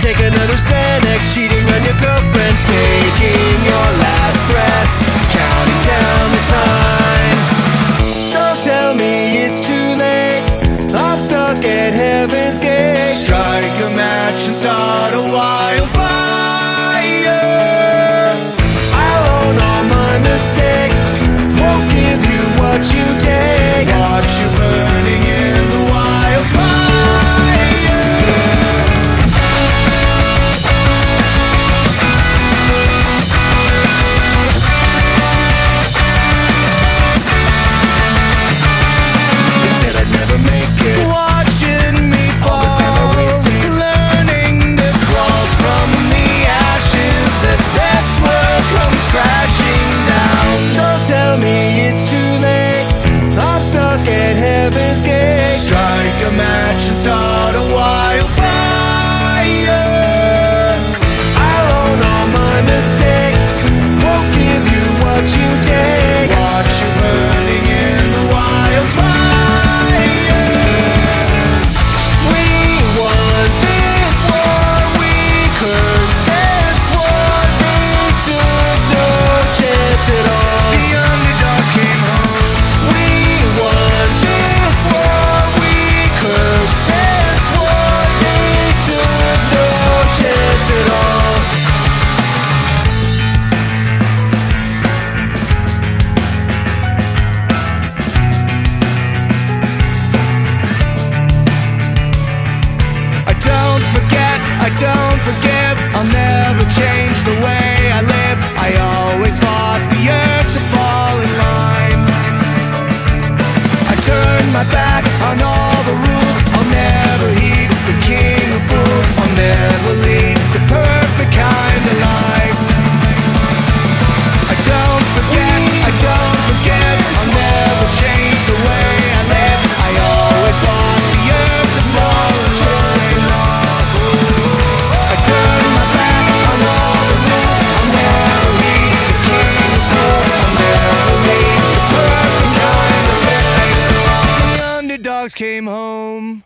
Take another Xanax, cheating on your girlfriend, taking your last breath, counting down the time. Don't tell me it's too late. I'm stuck at heaven's gate. Strike a match and start a wildfire. Match. forgive I'll never change the way I live. I always fought the urge to fall in line. I turn my back on all the rules. I'll never heed the king of fools. came home.